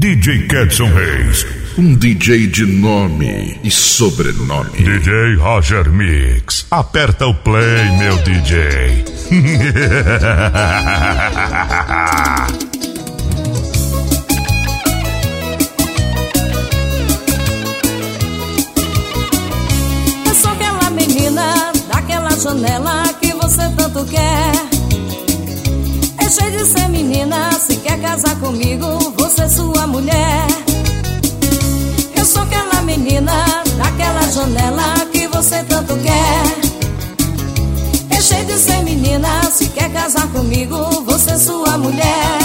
DJ Kedson Reis. Um DJ de nome e sobrenome. DJ Roger Mix. Aperta o play, meu DJ. Eu sou aquela menina daquela janela que você tanto casar comigo, você é sua mulher. Eu sou aquela menina daquela janela que você tanto quer. É cheio de ser menina, se quer casar comigo, você é sua mulher.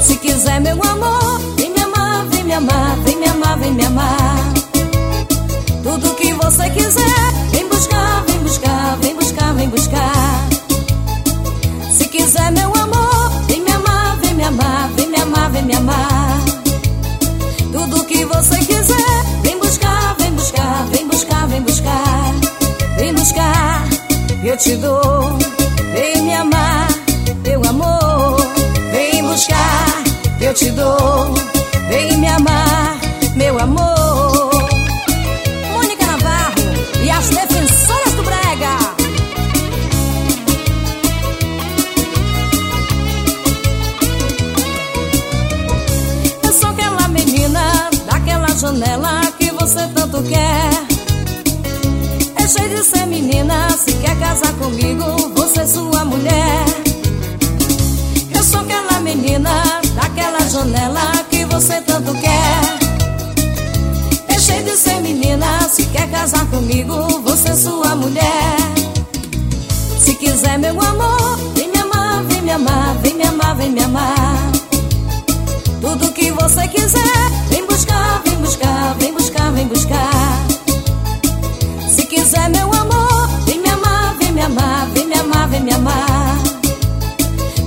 Se quiser meu amor, vem me amar, vem me amar, vem me amar, vem me amar. Tudo que você quiser, eu te dou. Vem me amar, meu amor. Vem buscar, eu te dou. Vem me amar, meu amor. Mônica Navarro e as defensoras do Brega. Eu sou aquela menina daquela janela que você tanto quer. Cheio de ser menina, se quer casar comigo, você é sua mulher. Eu sou aquela menina daquela janela que você tanto quer. Cheio de ser menina, se quer casar comigo, você é sua mulher. Se quiser meu amor, vem me amar, vem me amar, vem me amar, vem me amar. Tudo que você quiser, vem quiser meu amor, vem me amar, vem me amar, vem me amar, vem me amar.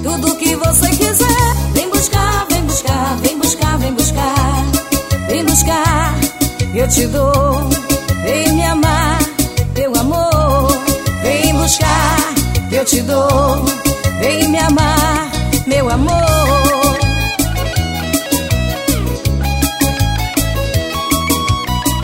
Tudo que você quiser, vem buscar, vem buscar, vem buscar, vem buscar. Vem buscar, eu te dou. Vem me amar, meu amor. Vem buscar, eu te dou. Vem me amar, meu amor.